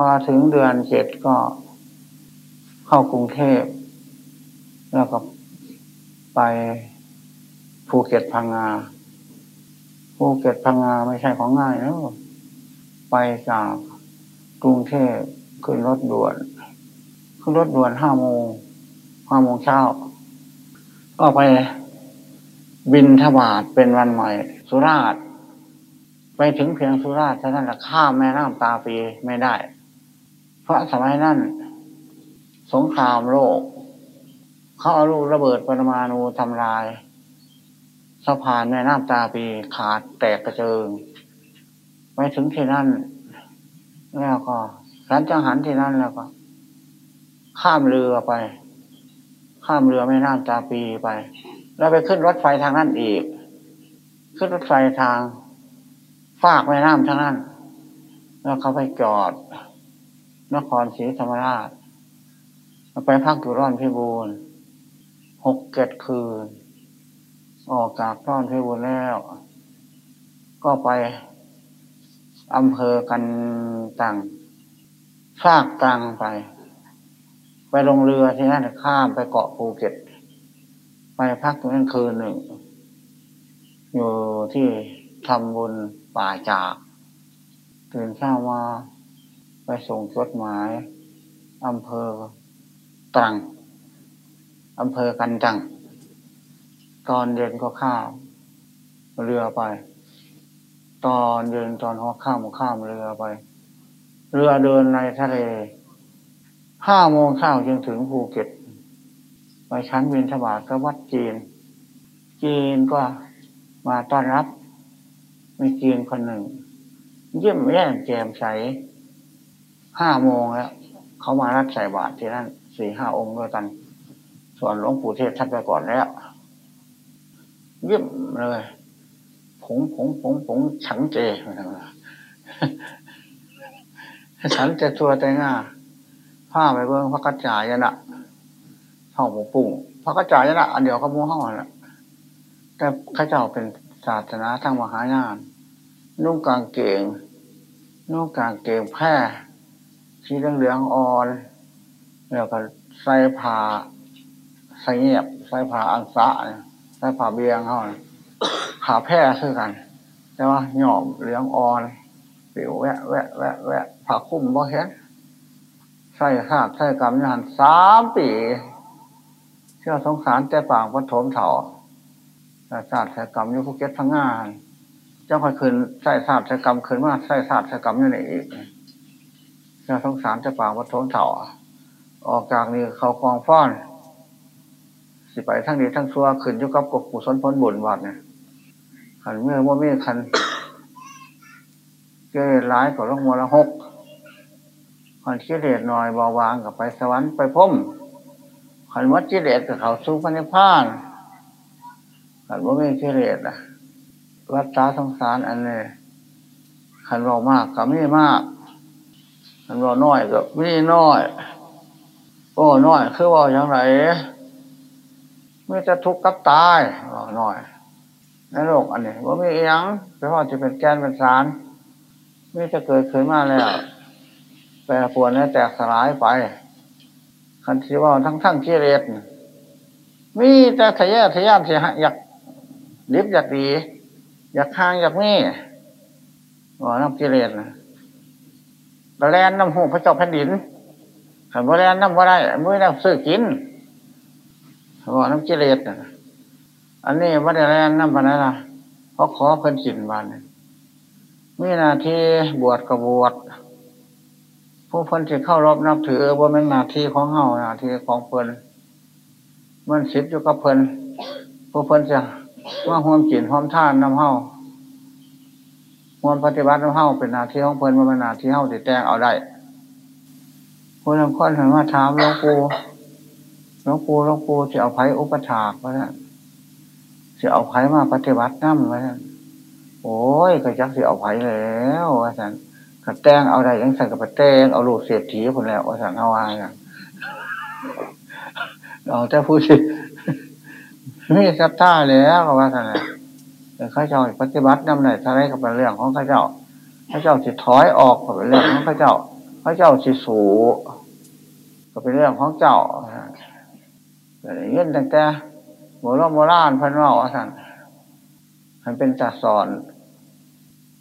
พอถึงเดือนเจ็ดก็เข้ากรุงเทพ แล้วก็ไปภูเก็ตพังงาภูเก็ตพังงาไม่ใช่ของง่ายนะไปจากกรุงเทพขึ้นรถด่วน ขึ้นรถด่วนห้าโมงห้าโมงเช้า ก็ไปบินทบาทเป็นวันใหม่ สุราษฎร์ไปถึงเพียงสุราษฎร์เท่านั้นแหละข้ามแม่น้ำตาปีไม่ได้ เพราะสมัยนั้น สงครามโลก เขาเอาลูกระเบิดปรมาณูทำลายสะพานแม่น้ำตาปีขาดแตกกระเจิงไปถึงที่นั่น แล้วก็สันจังหันที่นั่นแล้วก็ ข้ามเรือไป ข้ามเรือแม่น้ำตาปีไป แล้วไปขึ้นรถไฟทางนั้นอีก ขึ้นรถไฟทางฟากแม่น้ำทางนั้น แล้วเขาไปจอด นครศรีธรรมราชไปพักอยู่ร่อนพิบูลหกเกตคืน ออกจากร่อนพิบูลแล้ว ก็ไปอำเภอกันตังฟากตังไป ไปลงเรือที่นั่นข้ามไปเกาะภูเก็ต ไปพักตรงนั้นคืนหนึ่ง อยู่ที่ทำบุญป่าจากตื่นเช้ามา ไปส่งจดหมายอำเภอตรังอำเภอกันจัง ตอนเย็นก็ข้ามเรือไป ตอนเย็นตอนหัวข้ามข้ามเรือไป เรือเดินในทะเลห้าโมงเช้าจึงถึงภูเก็ต ไปชั้นบินทบาทกับวัดจีน จีนก็มาต้อนรับ มีจีนคนหนึ่ง เยี่ยมแย่มแจ่มใส ห้าโมงแล้วเขามารับใส่บาตรที่นั่นสี่ห้าองค์ด้วยกัน ส่วนหลวงปู่เทศท่านไปก่อนแล้วเยี่ยมเลยผงผงผงผงฉันเจฉันจะตัวแต่ง่าผ้าไปเบิ้งพระกัจจายนะห้องหมูปุ่งพระกัจจายนะอันเดียวก็มูห้องแหละแต่ข้าเจ้าเป็นศาสนาทางมหายานนุ่งกางเกงนุ่งกางเกงแพร่ สีเหลืองเหลืองอ่อน แล้วก็ใส่ผ้าใส่เงียบ ใส่ผ้าอังสะใส่ผ้าเบียงเขาผ้าแพร่คือกัน แต่ว่าหยอมเหลืองอ่อนปิวแวะแวะแวะแวะผ้าคุ้มบ่เห็นใส่ขาดใส่กำยันสามปีเชื่อสงสารแต่ปางปฐมเถ่าศาสตร์ใส่กรรมยุคเก็ตทั้งงาน เจ้าคอยคืนใส่ศาสตร์ใส่กรรมคืนมาใส่ศาสตร์ใส่กรรมอยู่ในอีก เชื่อสงสารแต่ปางปฐมเถ่าออกจากนี้เขากองฟ้อน สิไปทั้งนี้ทั้งซัวขึ้นยุกับกบกุศลพ้นบุญวัดเนี่ยขันเมื่อว่าเมื่อขันเกลร้ายกับลงมัวละหกขันเกลียดหน่อยเบาบางกับไปสวรรค์ไปพุ่มขันวัดจิเลดกับเขาสู้พระนิพพานขันว่าไม่เกลียดอะวัดตาสงสารอันนี้ขันเรามากกับไม่มาก ขันเราน้อยกับไม่น้อยโอ้น้อยคือว่าอย่างไรไม่จะทุกข์กับตายอ๋อน้อยในโลกอันนี้ว่ามีอย่างเพราะจะเป็นแกนเป็นสารไม่จะเกิดขึ้นมาแล้วแปรปวนและแตกสลายไปคันที่ว่าทั้งทั้งกิเลสมีแต่ทะเยอทะยานที่อยากลิบอยากดี อยากข้างอยากมีว่าน้ำกิเลสนะ กระแลนน้ำหูพระเจ้าแผ่นดินขันบรแลนน้ำว่าได้ม่ได้ซื้อกินว่าน้ำกิเลสอันนี้ว่าได้แลนน้ำปานนั้นนะเพราะขอเพิ่นกินบานมีนาทีบวชกับบวชผู้เพิ่นจะเข้ารบนับถือว่าเป็นนาทีของเฮานาทีของเพิ่นมันสิทธิ์อยู่กับเพิ่นผู้เพิ่นจะว่าห่วมกินห่วมท่านน้ำเฮา ห่วมปฏิบัติน้ำเฮาเป็นนาทีของเพิ่นว่าเป็นนาทีเฮาติดแตงเอาได้คนละคนเห็นว่าถามหลวงปู่หลวงปู่หลวงปู่จะเอาไผ่อุปถากมาเนี่ยจะเอาไผ่มาปฏิบัติน้ำมาเนี่ยโอ้ยก็จักสิเอาไผ่แล้วว่าสันก็แตงเอาได้ยังใส่กับแตงเอาลูกเสียถีคนแล้วว่าสันเท่าไหร่เอาแต่พูดสิมีศรัทธาแล้วว่าสันแต่ ข้าเจ้าปฏิบัติน้ำไหนทะเลกับเป็นเรื่องของข้าเจ้าข้าเจ้าสิถอยออกกับเป็นเรื่องของข้าเจ้าระเจ้าสิสูก็เป็นเรื่องของเจ้าเงินตั้งแต่โบราณโบราณพันว่าสั่นมันเป็นจัดสอน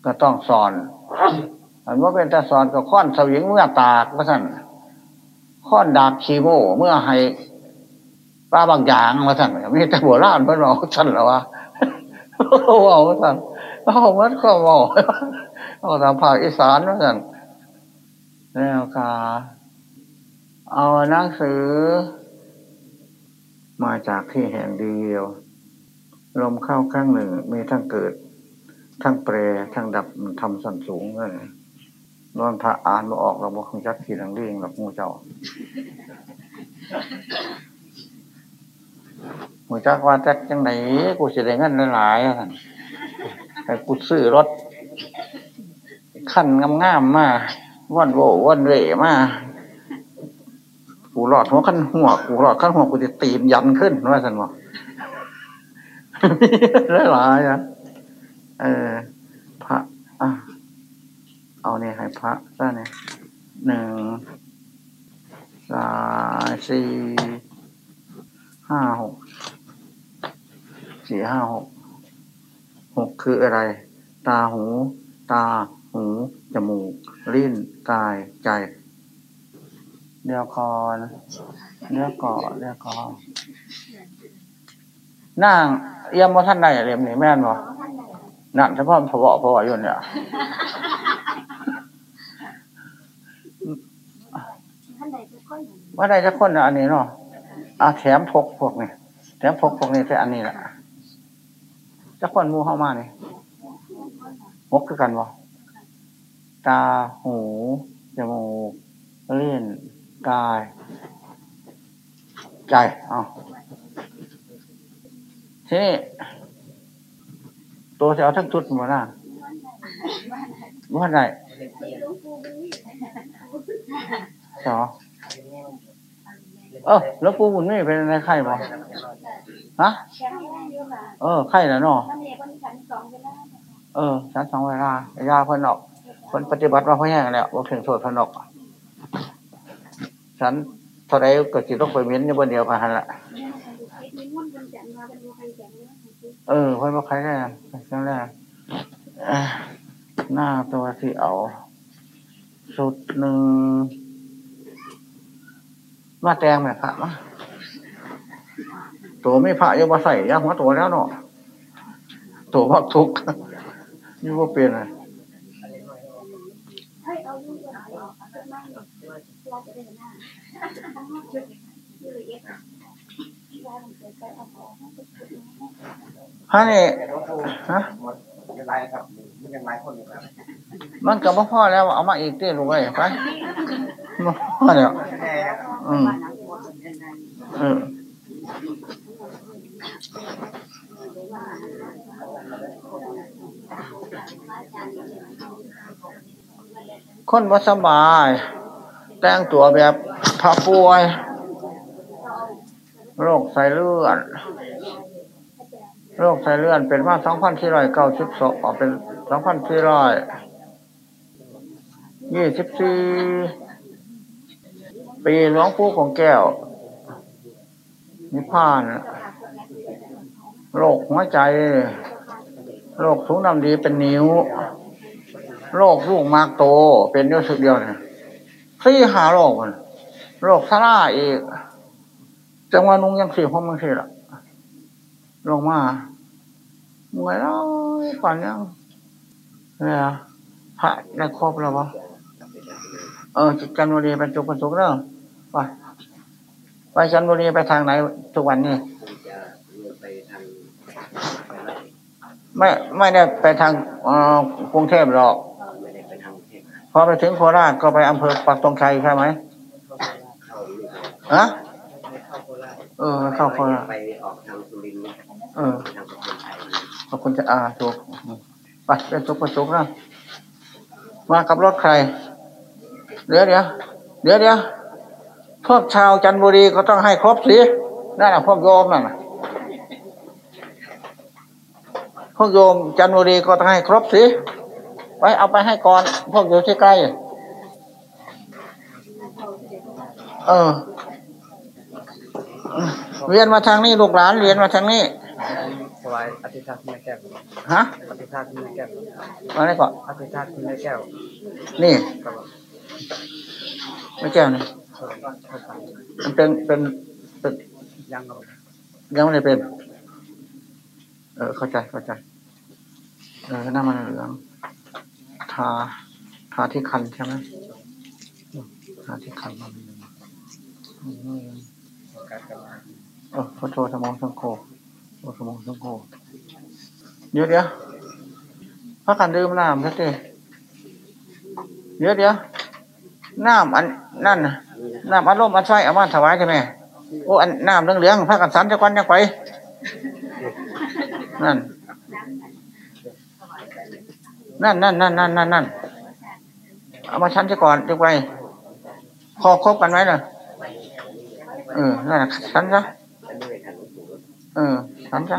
ก็ต้องสอนมันว่าเป็นจัดสอนก็ค้อนสวิงเมื่อตากว่าสั่นค้อนดาบชีโมเมื่อให้ป้าบางอย่างมาสั่นมีแต่โบราณพันว่าสั่นหรอวะ ว่าสั่นเอาเหมือนก็บอกเอาทางภาคอีสานว่าสั่นแล้วก็เอาหนังสือ มาจากที่แห่งเดียว ลมเข้าข้างหนึ่งมีทั้งเกิด ทั้งแปรทั้งดับทำสันสูงเลยนอนพระอ่านมาออกเราบอกคงจักขีดังเรียงแบบงูเจ้า หมูจักว่าจักจังไหนกูจะได้เงินหลายๆท่นแต่กูซื้อรถขั้นงามๆมาวันโววันเวมากูหลอดหัวขั้นหัวกูหลอดขั้นหัวกูจะตีมยันขึ้นว่าสันบอกหลายๆอะเออ พระอะเอาเนี่ยให้พระซะเนี่ยหนึ่งสามสี่ห้าหก สี่ห้าหกหกคืออะไร ตาหู ตา หู จมูกลิ้นกายใจเดี๋ยวก่อนเดี๋ยวก่อนเดี๋ยวก่อนนั่งเยี่ยมว่าท่านใดเรียมนี่แม่นบ่นั่นเฉพาะพอพออยู่เนี่ยว่าได้จะคนอันนี้เนาะอาแถมพกพวกนี่แถมพกพวกนี้แต่อันนี้แหละ จะคนมูเข้ามาเนี่ยมกคือกันบ่ตาหูจมูกเล่นกาย ใจเอาทีนี้ตัวจะเอาทั้งชุดมาหน้าว่าไหนสอเออแล้วปูบุญไม่เป็นอะไรไข่บ่ฮะ เออไข่แล้วเนาะเออฉันสองเวลายาเพิ่นออกคนปฏิบัติว่าเพื่อแห้งแล้วว่าถึงโทษพนอกฉันเท่าไรก็จิตต้องไปเม้นอยู่บนเดียวกันละเออเพิ่นว่าใครได้จังแรกหน้าตัวที่เอาสุดหนึ่งมาแตงแบบพระมา ตัวไม่พระยังมาใส่ยังหัวตัวแล้วเนาะตัวพักทุกนี่ว่าเปลี่ยนเลยฮะนี่ฮะมันกับพ่อแล้วเอามาอีกเตี้ยลูกไอ้ไปพ่อเนี่ยอืมเออ คนว่าสบาย แต่งตัวแบบพาป่วย โรคไสเลือดโรคไสเลือดเป็นมาสองพันสี่ร้อยเก้าสิบสองเป็นสองพันสี่ร้อยยี่สิบสี่ปีหลวงปู่ของแก้วนิพพาน โรคหัวใจ โรคถุงน้ำดีเป็นนิ้ว โรคลูกมากโต เป็นเยอสุดเดียวเนี่ยสี่หาโรคมันโรคซาร่าอีก จังหวะนุ่งยังสี่ห้องมึงสี่ละลงมาเมื่อยแล้วก่อนยังเนี่ยพระในครอบเราปะเออจันทบุรีเป็นจุกเป็นสุกเนาะไปไปจันทบุรีไปทางไหนทุกวันนี้ ไม่ไม่ได้ไปทางกรุงเทพหรอกพอไปถึงโคราชก็ไปอำเภอปักตงชัยใช่ไหมฮะเออเข้าโคราชไปออกทางสุรินทร์เออทางสุรินทร์ไทยขอบคุณจะอาถูกไปเป็นทุกประสุกนะมากับรถใคร เดี๋ยวเดี๋ยวเดี๋ยวเดี๋ยวพวกชาวจันทบุรีก็ต้องให้ครบสินั่นแหละพวกโยมนั่นน่ะ พวกโยมจันทบุรีก็ต้องให้ครบสิไว้เอาไปให้ก่อน พวกอยู่ที่ใกล้ เออ เรียนมาทางนี้ลูกหลานเรียนมาทางนี้ถวายอธิษฐานคุณแม่แก้วฮะอธิษฐานคุณแม่แก้วมาได้ก่อนอธิษฐานคุณแม่แก้ว นี่ครับไม่แก้วนี่เข้าไปมันเป็นเป็นเป็นยังครับยังไม่ได้เป็น เออเข้าใจเข้าใจ เออหน้ามันเหลือง ทา ทาที่คันใช่ไหมทาที่คันมันอืมโอกาสกันเออพุทโธธรรมสังโฆพุทโธธรรมสังโฆเดี๋ยวเดี๋ยวพักกันดื่มน้ำสักทีเดี๋ยวเดี๋ยวน้ำอันนั่นน่ะน้ำอันลมอันไฟเอามาถวายใช่ไหมโอ้อันน้ำเหลืองๆพักกันสันจะก้อนจะไป นั่น นั่นนั่นนั่นนั่นนั่นนั่นเอามาชั้นจะก่อนจะไปคอคบกันไหมล่ะเออ นั่นนะชั้นซะอันนี้ไม่ทันหลวงปู่เออฉันจ้ะ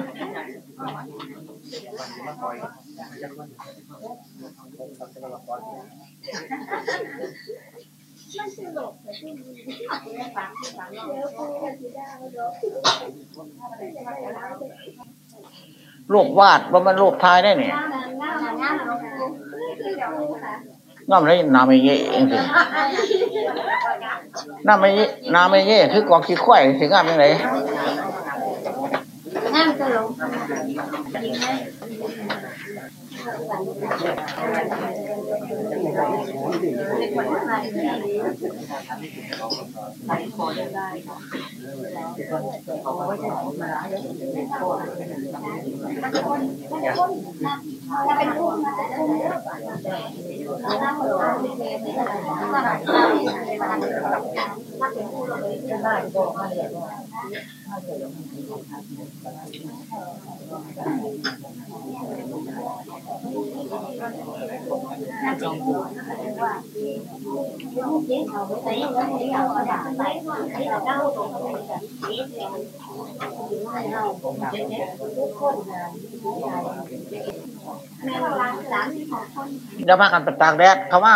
รูปวาดว่ามันรูปทายได้เนี่ยน้ำไรน้ำไม่เย่เองสิน้ำไม่เย่น้ำไม่เย่คือกองขี้ควายถึงงามยังไง นั่งจะลง เดี๋ยวพากันเปตากแดดเขาว่า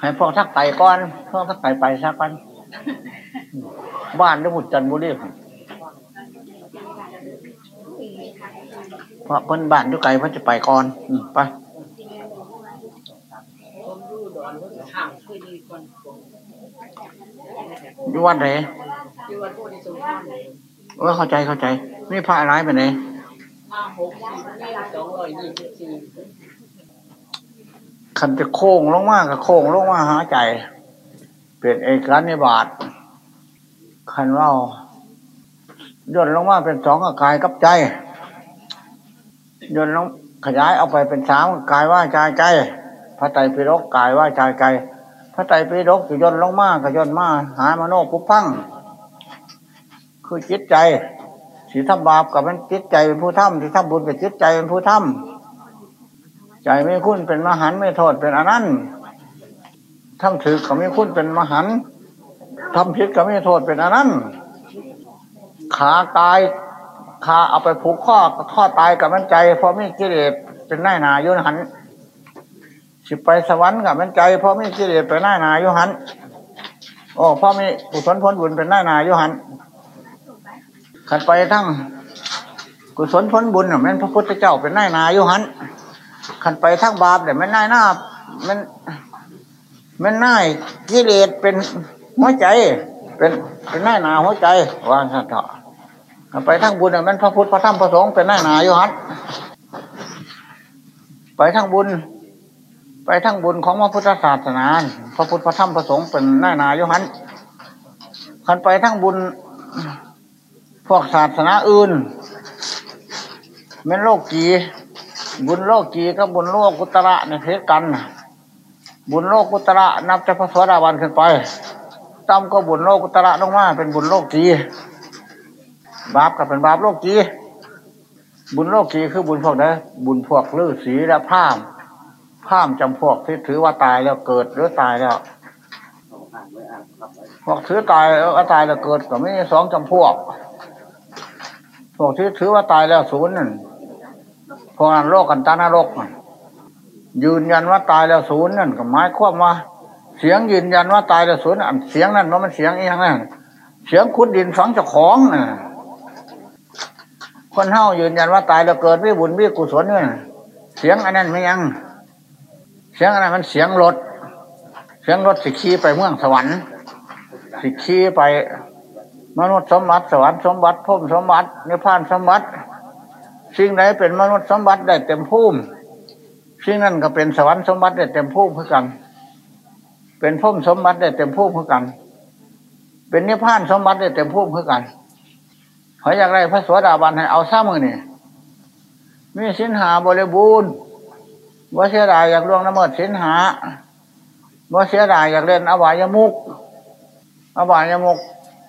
ให้พวกทักไต่ก่อนพวกทักไต่ไปสักกันบ้านได้บุตรจันทบุรีเพราะเพิ่นบ้านอยู่ไกลเพิ่นจะไปก่อนอืไปอยู่วัดไหน เออเข้าใจเข้าใจ นี่พระอะไรไปไหนคันจะโค้งลงมากกับโค้งลงมาหาใจ เป็นเอกลักษณ์ในบาทคันว่าย่นลงมาเป็นสองกับกายกับใจย่นลงขยายเอาไปเป็นสามกายว่าใจใจพระไตรปิฎกกายว่าใจใจพระไตรปิฎกจะย่นลงมาก็ย่นมาหามโนปุพัง คือจิตใจสีทำบาปกับมันจิตใจเป็นผู้ทำที่ทำบุญกับจิตใจเป็นผู้ทำใจไม่คุ้นเป็นมหันไม่โทษเป็นอนันต์ทำถือก็ไม่คุ้นเป็นมหันทำผิดก็ไม่โทษเป็นอนันต์ขาตายขาเอาไปผูกข้อข้อตายกับมันใจเพราะไม่กิเลสเป็นหน้าหนายุหันสิไปสวรรค์กับมันใจเพราะไม่กิเลสเป็นหน้าหนายุหันโอ้พราะมีกุศลผลบุญเป็นหน้าหนายุหัน ขันไปทั้งกุศลผลบุญน่ะแม่นพระพุทธเจ้าเป็นนาหนายุหันขันไปทั้งบาปเนี่ยแม่นน้าหน้ามันแม่นน้ากิเลสเป็นหัวใจ เป็นเป็นนาหนาหัวใจวางสัตว์เถอะขันไปทั้งบุญเนี่ยแม่นพระพุทธพระธรรมพระสงฆ์เป็นนาหนายุหันไปทั้งบุญ ไปทั้งบุญของพระพุทธศาสนาพระพุทธพระธรรมพระสงฆ์เป็นนาหนายุหันขันไปทั้งบุญ พวกศาสนาอื่นแม่นโลกกีบุญโลกกีกับบุญโลกกุตระในเพศกัน บุญโลกกุตระนับจากพระสวัสดาวันขึ้นไปต่ำก็บุญโลกกุตระลงมาเป็นบุญโลกกีบาปกับเป็นบาปโลกกีบุญโลกีคือบุญพวกนั้นบุญพวกฤาษีและพามพามณ์จำพวกที่ถือว่าตายแล้วเกิดหรือตายแล้วพวกถือตายแล้วตายแล้วเกิดก็ไม่สองจำพวก พวกที่ถือว่าตายแล้วศูนย์นั่นพวกนั้นโลกกันตานรกยืนยันว่าตายแล้วศูนย์นั่นก็หมายความว่า เสียงยืนยันว่าตายแล้วศูนย์อันเสียงนั่นว่ามันเสียงอีหยังนั่นเสียงขุดดินฝังเจ้าของน่ะคนเฮายืนยันว่าตายแล้วเกิดวิบุญวิกุศลเนี่ยเสียงอันนั้นไม่ยัง เสียงอันนั้นมันเสียงรถ เสียงรถสิขี่ไปเมืองสวรรค์สิขี่ไป มนุษย์สมบัติสวรรค์สมบัติพุ่มสมบัตินิพพานสมบัติ สิ่งไหนเป็นมนุษย์สมบัติได้เต็มภูมิสิ่งนั้นก็เป็นสวรรค์สมบัติได้เต็มภูมิเพื่อกัน เป็นพุ่มสมบัติได้เต็มภูมิเพื่อกัน เป็นนิพพานสมบัติได้เต็มภูมิเพื่อกันเขออยากได้พระสวสดาบันให้เอาซ้ำมือนี่มีสินหาบริบูรณ์ว่าเสียดายอยากล่วงละเมิดสินหาว่าเสียดายอยากเล่นอบายมุกอบายมุก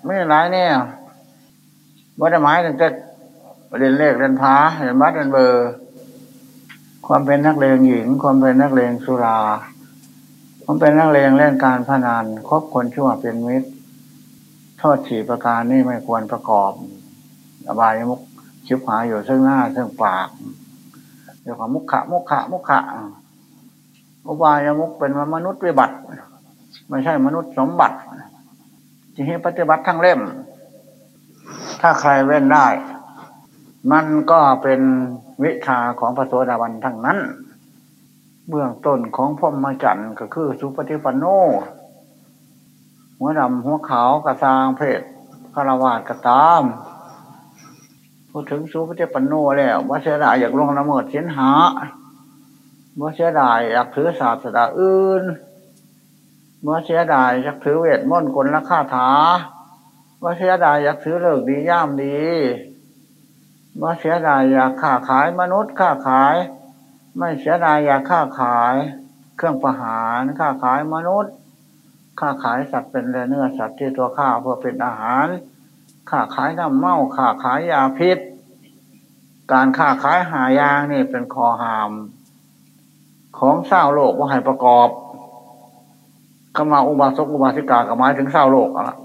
ไม่หลายเนี่ยว่าได้หมายถึงจะเรียนเลขเรียนพาเรียนมัดเรียนเบอร์ ความเป็นนักเลงหญิง ความเป็นนักเลงสุรา ความเป็นนักเลงเล่นการพนันคบคนชั่วเป็นมิตรโทษสี่ประการนี่ไม่ควรประกอบ อบายมุกชิบหายอยู่ซึ่งหน้าซึ่งปากเดี๋ยวกับมุขะมุขะมุขะอบายมุกเป็นมนุษย์วิบัติ ไม่ใช่มนุษย์สมบัติ ที่ให้ปฏิบัติทั้งเล่ม ถ้าใครเว้นได้ มันก็เป็นวิชาของพระโสดาบันทั้งนั้น เบื้องต้นของพรหมจันทร์ก็คือสุปฏิปันโน หัวดำหัวขาวกระซางเพศคารวาสกระตามพูดถึงสุปฏิปันโนแล้วว่าเสียดายอยากลงละเมิดเสียนหาว่าเสียดายอยากถือศาสดาอื่น ว่าเสียดายอยากถือเวทมนต์กลละคาถาว่าเสียดายอยากถือเลิกดีย่ามดีว่าเสียดายอยากค้าขายมนุษย์ค้าขาย ไม่เสียดายอยากค้าขาย เครื่องประหารค้าขายมนุษย์ค้าขายสัตว์เป็นเนื้อสัตว์ที่ตัวข้าเพื่อเป็นอาหารค้าขายน้ำเมาค้าขายยาพิษ การค้าขายหายางนี่เป็นคอหาม ของเศร้าโลกว่าให้ประกอบ ขมาอุบาสกอุบาสิกากับหมายถึงเศร้าโลกอะละ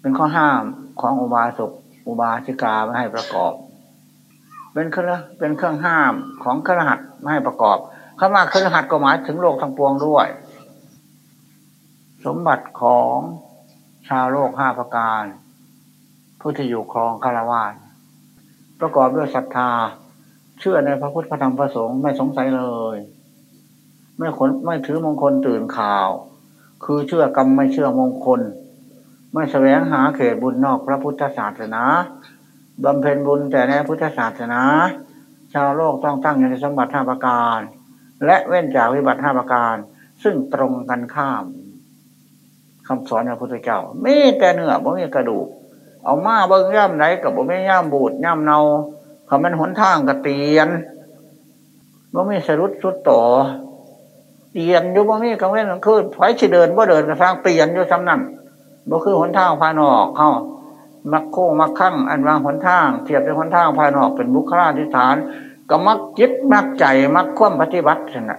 เป็นข้อห้ามของอุบาสกอุบาสิกาไม่ให้ประกอบ เป็นเครื่องเป็นเครื่องห้ามของเครือหัดไม่ให้ประกอบคำว่าเครือหัดก็หมายถึงโลกทั้งปวงด้วย สมบัติของชาวโลกห้าประการ ผู้ที่อยู่ครองคารวานประกอบด้วยศรัทธา เชื่อในพระพุทธพระธรรมพระสงฆ์ไม่สงสัยเลย ไม่ขนไม่ถือมงคลตื่นข่าว คือเชื่อกรรมไม่เชื่อมงคล ไม่แสวงหาเขตบุญนอกพระพุทธศาสนาบำเพ็ญบุญแต่ในพุทธศาสนา ชาวโลกต้องตั้งอยู่ในสมบัติห้าประการ และเว้นจากวิบัติห้าประการ ซึ่งตรงกันข้ามคำสอนของพระพุทธเจ้าไมีแต่เนื้อบ่มีกระดูก เอามาเบิ้งย่ำไหนกับบ่มีย่ำบูดย่ำเนาเขามันหนทางกระเตียนบ่มีสรุดสุดต่อ เตียนอยู่บ่มีกังเว้นกลางคืนไฟสิเดินบ่เดินกระทางเปลี่ยนอยู่ซ้ำนั่นบ่คือหนทางภายนอกเข้ามักโค้งมักขั้งอันวางหนทางเทียบด้วยหนทางภายนอกเป็นบุคลาธิฐาน ก็มักจิตมักใจมักคว่ำปฏิบัติสนะ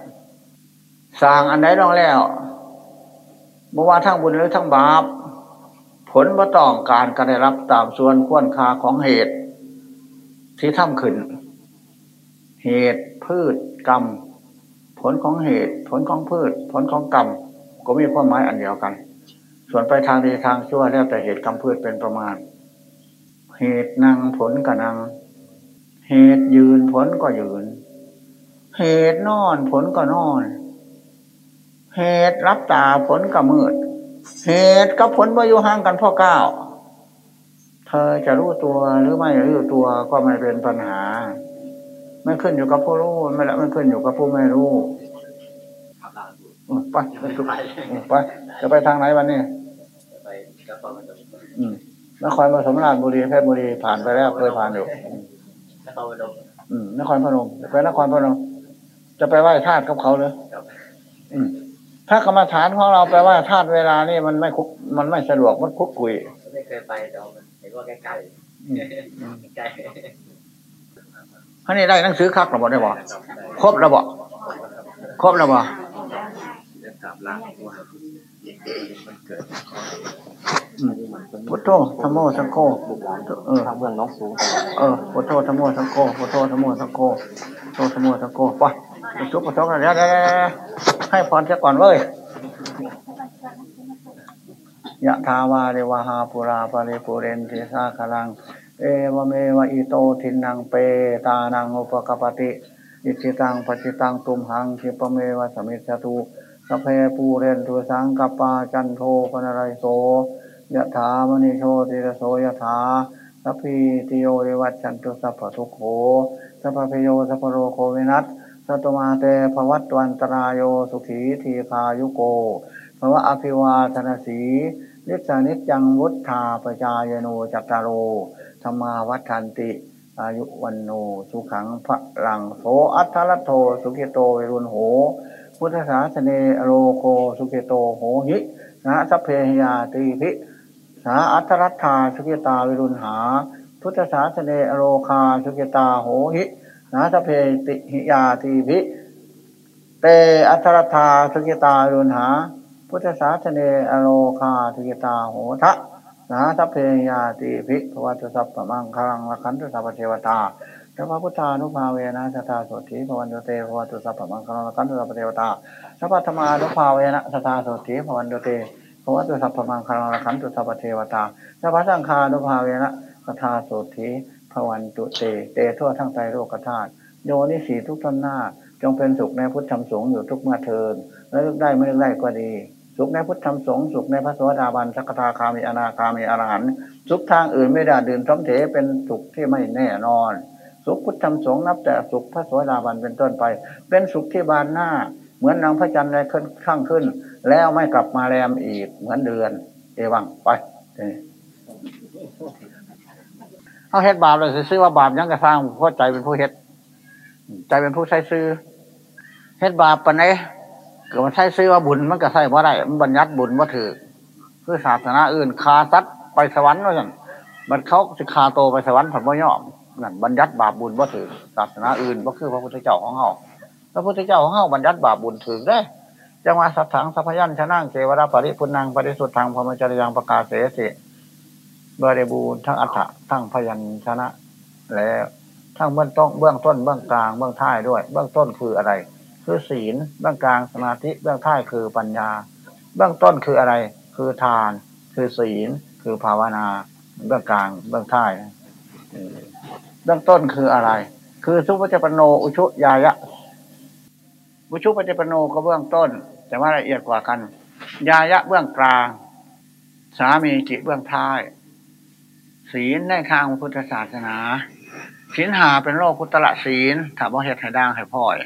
สร้างอันไหนลองแล้วบ่ว่าทั้งบุญหรือทั้งบาป ผลว่าต้องการก็ได้รับตามส่วนควรค่าของเหตุ ที่ทำขึ้น เหตุพืชกรรม ผลของเหตุ ผลของพืช ผลของกรรม ก็มีความหมายอันเดียวกัน ส่วนไปทางดีทางชั่วแล้วแต่เหตุกรรมพืชเป็นประมาณ เหตุนางผลก็นางเหตุยืนผลก็ยืน เหตุนอนผลก็นอน เหตุรับตาผลก็มืด เหตุกับผลว่าอยู่ห่างกันพ่อเก้า เธอจะรู้ตัวหรือไม่รู้ตัวก็ไม่เป็นปัญหา ไม่ขึ้นอยู่กับผู้รู้ไม่ละไม่ขึ้นอยู่กับผู้ไม่รู้ขับลาบุอืมไปไปไปอืมไปจะไปทางไหนวันนี้ไปกระเป๋ามันจะอืมนครปฐมราชบุรีเพชรบุรีผ่านไปแล้วเคยผ่านอยู่กระเป๋ามันอืมนครพนมไปนครพนม จะไปไหว้ธาตุกับเขาเลยครับอืมถ้ากรรมฐานของเราไปไหว้ธาตุเวลานี่มันไม่คุก มันไม่สะดวกมันคุกคุยไม่เคยไปแต่มันเห็นว่าใกล้อืมอืมๆใกล้ ท่านนี้ได้หนังสือคักหรือบ่ได้บ่ครบแล้วบ่ครบแล้วบ่จะกลับหลังตัวมันเกิดอืมพุทโธธรรมโมสังโฆเออทางเมืองน้องสูงเออพุทโธธรรมโมสังโฆพุทโธธรรมโมสังโฆพุทโธธรรมโมสังโฆไปไปจุบพุทโธกันเดี๋ยวเดี๋ยวเดี๋ยวให้พรเสียก่อนเว้ยยะทาวาเรวหาปุราปะริปุเรนติสาคลัง เอวเมวะ อิโตทินนังเปตานังอุปกัปปติ อิจฉิตังปัตถิตังตุมหัง ขิปปเมวะ สมิชฌตุ สัพเพปูเรนตุสังกัปปาจันโทปัณณรโสยะถามณิโชติรโสยะถาสัพพีติโยวิวัชชันตุสัพพทุกโขสัพพภโยสัพพโรโควินัสสตุ มาเตภวัตวันตราโยสุขีทีฆายุโกภวะอภิวาทนสีลิสสะ นิจจังวุฑฒาปจายิโนจัตตาโร ธัมมาวัฑฒันติ อายุวัณโณ สุขัง พะลังโสอัตถลัทโธ สุขิโตวิรุฬโห พุทธสาสเนอโรโค สุขิโตโหหิ สหะสัพเพหิ ญาติภิสาอัตถลัทธาสุขิตาวิรุฬหา พุทธสาสเนอโรคาสุขิตาโหหิ สหะสัพเพหิ ญาติภิเตอัตถลัทธาสุขิตาวิรุฬหา พุทธสาสเนอโรคาสุขิตาโหถะ สหะ สัพเพหิ ญาติภิ ภวตุ สัพพมังคลัง รักขันตุสัพพเทวตาสัพพพุทธานุภาเวนะสทาโสตถี ภวันตุ เตภวตุสัพพมังคลัง รักขันตุสัพพเทวตาสัพพธัมมานุภาเวนะสทาโสตถี ภวันตุ เตภวตุสัพพมังคลัง รักขันตุสัพพเทวตาสัพพสังฆานุภาเวนะสทาโสตถี ภวันตุเตเตทั่วทั้งใจโลกธาตุโยนิสีทุกท่านหน้า จงเป็นสุขในพุทธธรรมสงฆ์อยู่ทุกเมื่อเทินและลึกได้ไม่ลึกได้ก็ดี สุขในพุทธธรรมสงฆ์สุขในพระสวสดาบันสักทาคามีอนาคามีอรหันต์สุขทางอื่นไม่ได้ดื่นสมเถเป็นสุขที่ไม่แน่นอน สุขพุทธธรรมสงฆ์นับแต่สุขพระสวสดาบันเป็นต้นไป เป็นสุขที่บานหน้า เหมือนนางพระจันทร์ได้ขึ้นข้างขึ้น แล้วไม่กลับมาแรมอีกเหมือนเดือน เอวังไปเอาเฮ็ดบาปเลยซื้อว่าบาปยังกระสร้างเพราะใจเป็นผู้เฮ็ดใจเป็นผู้ใช้ซื้อเฮ็ดบาปปานไหนเกิดมันใช้ซื้อว่าบุญมันก็ใช่ว่าได้มันบัญญัติบุญว่าถือคือศาสนาอื่นคาซัดไปสวรรค์ว่าสั่นมันเขาจะคาโตไปสวรรค์ผมว่าย่อมนั่นบัญญัติบาปบุญว่าถือศาสนาอื่นว่าคือพระพุทธเจ้าของเฮาพระพุทธเจ้าของเฮาบัญญัติบาปบุญถือได้จังหวะสัทถังสัพยัญชนะเสวราปริพุนังปริสุทธังพรมจริยังประกาศเสสิบริบูรณ์ทั้งอัฏฐะทั้งพยัญชนะ แล้วทั้งเบื้องต้นเบื้องต้นเบื้องกลางเบื้องท้ายด้วย เบื้องต้นคืออะไร คือศีลเบื้องกลางสมาธิเบื้องท้ายคือปัญญา เบื้องต้นคืออะไร คือทาน คือศีล คือภาวนา เบื้องกลางเบื้องท้ายเบื้องต้นคืออะไร คือสุปฏิปโนอุชุยายะอุชุปฏิปโนก็เบื้องต้น แต่ว่าละเอียดกว่ากัน ยายะเบื้องกลาง สามีจิตเบื้องท้าย ศีลในทางพุทธศาสนาศีลหาเป็นโลกพุทธละศีลถามว่าเหตุให้ด่างให้พ่อย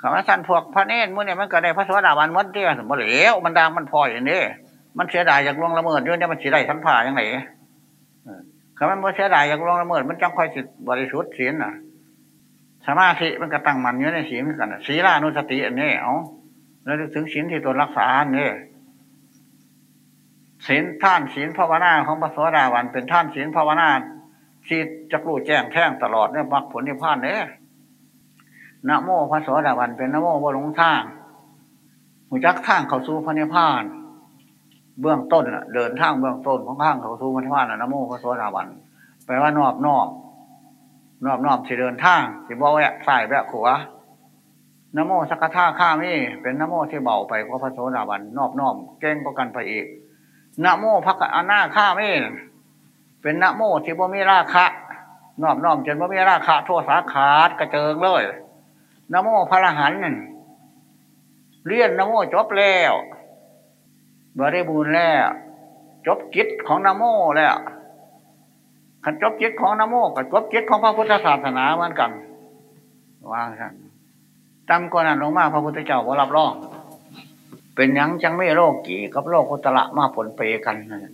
คำว่าท่านพวกพระเนตรมื่อเนี่ยมันก็ได้พระสวัสดิบาลมดเดียวมบูรณ์แล้วมันดังมันพออย่างนี้มันเสียดายอยากลวงละเมิดด้วยเนี่ยมันเสียดายทั้งผ่าอย่างไรคำว่ามันเสียดายอยากลวงละเมิด มันจังค่อยสิบริสุทธิ์ศีลน่ะ สมาธิมันก็ตั้งมันอยู่ในศีลเหมือนกันศีลานุสติอันนี้เอาแล้วถึงศีลที่ตนรักษาอันนี้ศีลท่านศีลภาวนาของพระสวัสดิบาลเป็นท่านศีลภาวนาที่จะรู้แจ้งแท่งตลอดเนี่ยมรรคผลนิพพานเนี่ย นะโมพระโสดาบันเป็นนะโมบ่หลงทางหูจักทางเขาสู่พระนิพพาน เบื้องต้นเดินทางเบื้องต้นของทางเขาสู่พระนิพพานนะนโมพระโสดาบันแปลว่านอบนอบนอบนอบสิเดินทางสิบ่แวะสายแวะขวานโมสักท่าข้ามีเป็นนโมที่เบาไปกว่าพระโสดาบันนอบนอบเก่งก็กันไปอีกนโมพระอนาข้ามีเป็นนโมที่บ่มีราคะ นอบนอบจนบ่มีราคะโทษสาขาดกระเจิงเลย นโมพระรหันนั่นเรียนนโมจบแล้วบริบูรณ์แล้ว จบกิจของนโมแล้วขันจบกิจของนโมกับจบกิจของพระพุทธศาสนาเหมือนกันวางกันตำก่อนนั้นลงมาพระพุทธเจ้าว่ารับรอง เป็นยังจังไม่โลกกี่กับโลกกุตละมาผลเปกันนั่น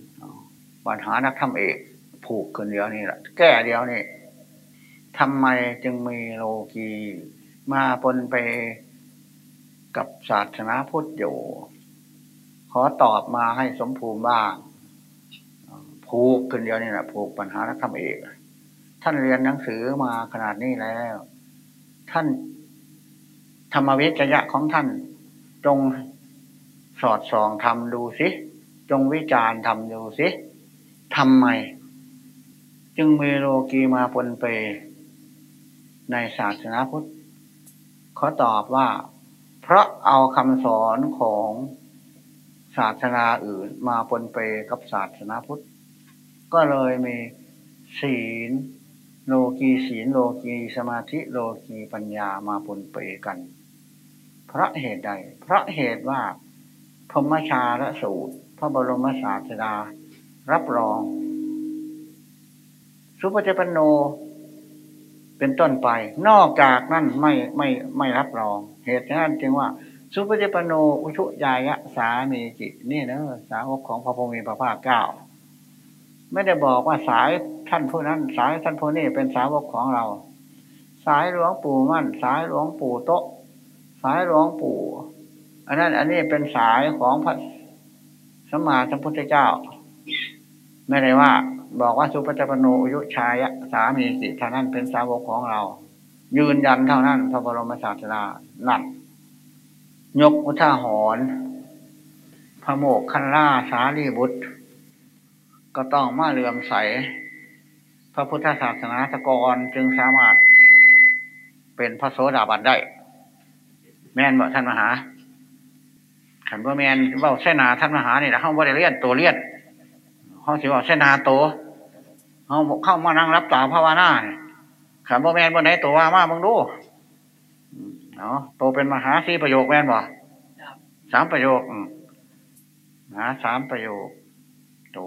ปัญหานักธรรมเอก ผูกคนเดียวนี่แหละแก้เดียวนี่ทำไมจึงมีโลกี มาปนไปกับศาสนาพุทธอยู่ ขอตอบมาให้สมภูมิบ้างผูกขึ้นเดียวนี่แหละผูกปัญหาและคำเอกท่านเรียนหนังสือมาขนาดนี้แล้ว ท่านธรรมวิจยะของท่าน จงสอดส่องทำดูสิจงวิจารณ์ทำดูสิทำไม จึงมีโลกีมาปนเปในศาสนาพุทธ ขาตอบว่า เพราะเอาคำสอนของศาสนาอื่นมาปนเปกับศาสนาพุทธ ก็เลยมีศีลโลกีศีลโลกีสมาธิโลกีปัญญามาปนเปกัน เพราะเหตุใด เพราะเหตุว่าพมชาละสูตร พระบรมศาสดา รับรอง สุปฏิปันโน เป็นต้นไป นอกจากนั้นไม่ไม่ไม่รับรอง เหตุนั้นจึงว่า สุปฏิปโนอุชุยายะสามีจินี่นะสาวกของพระพุทธภาคเก้าไม่ได้บอกว่าสายท่านผู้นั้น สายท่านผู้นี้เป็นสาวกของเรา สายหลวงปู่มั่น สายหลวงปู่โตะสายหลวงปู่อันนั้น อันนี้เป็นสายของพระสมมาสัมพุทธเจ้า ไม่ได้ว่า บอกว่าสุปฏิปโนอุยุชายะสามีสิท่านั้นเป็นสาวกของเรา ยืนยันเท่านั้นพระบรมศาสดานั่นยกอุทาหรณ์พระโมกขันล่าสารีบุตร ก็ต้องมาเลื่อมใส พระพุทธศาสนาตะกรจึงสามารถ เป็นพระโสดาบันได้ แม่นบ่ท่านมหาขันบ่แม่นเว่าเสนาท่านมหาเนี่นะเขาบ่ได้เลียนตัวเลียนเขาสิว่าเสนาโต เขาเข้ามานั่งรับตาภาวนาเนี่ยขันบ่แม่นบ่ไหนตัวว่ามามึงดูเนาะโตเป็นมหาสีประโยคแม่นบ่สามประโยคมหาสามประโยคโต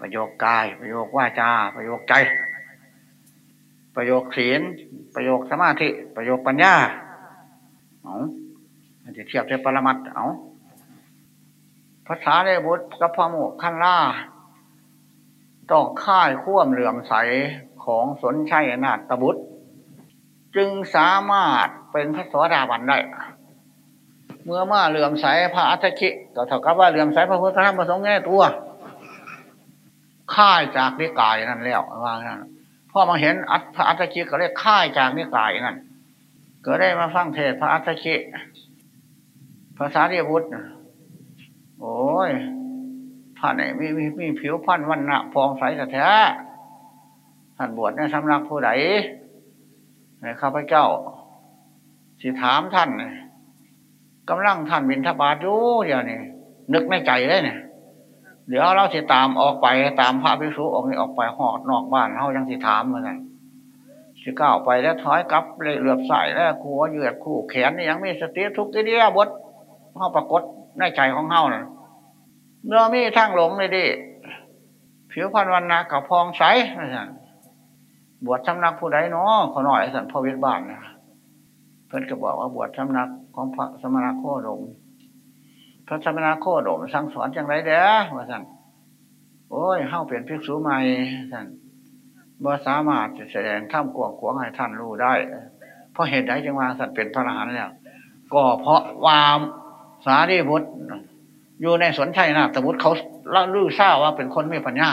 ประโยคกาย ประโยคว่าจา ประโยคใจ ประโยคศีลประโยคสมาธิ ประโยคปัญญาเอามันจะเทียบเป็นปรมัตเอาภาษาได้บุตรกับพระโมกขันล่า ต้องค่ายข่วมเหลื่อมใสของสนชัยนาตบุตร จึงสามารถเป็นพระสวสดาบันได้ เมื่อมาเหลื่อมใสพระอัฏฐิก็เท่ากับว่าเหลื่อมใสพระพุทธธรรมประสงค์แง่ตัวค่ายจากนิกายนั่นแล้วว่างั้นพอมาเห็นอัตพระอัฏฐิก็เรียกค่ายจากนิกายนั่นก็ได้มาฟังเทศพระอัฏฐิภาษาเรียบุตรโอ้ย ท่านไหนมีมีมีผิวพันวันณะพองใสแท้ท่านบวชในสำนักผู้ใดในข้าพเจ้า สิถามท่านกำลังท่านบินทบาทอยู่เดี๋ยวนี้นึกในใจเลยเนี่ยเดี๋ยวเราสิตามออกไปตามพระภิกษุออกนี่ออกไปหอดนอกบ้านเขายังสิถามเหมือนกันสิก้าวไปแล้วถอยกลับเลยเหลือบใส่แล้วขัวเหยือดคู่แขนนี่ยังมีสติทุกทีเดียบดเข้าปรากฏในใจของเฮาน่ะ เมื่อมีทั้งหลงเลยดิผิวพรรณวันนากับพองใสบวชสำนักผู้ใดเนาะขอหน่อยสันพวิทบ้านนะเพิ่นก็บอกว่าบวชสำนักของพระสมณโคดม พระสมณโคดมสั่งสอนจังไรเด้อว่าสั่นโอ้ยเฮาเปลี่ยนภิกษุใหม่สั่นบ่สามารถจะแสดงท่ามกวงขวงให้ท่านรู้ได้ เพราะเหตุใดจึงว่าสันเป็นพระอรหันต์แล้วก็เพราะวามสารีบุตร อยู่ในสนชัยนาตบุตรเขาล่าลือทราบว่าเป็นคนมีปัญญา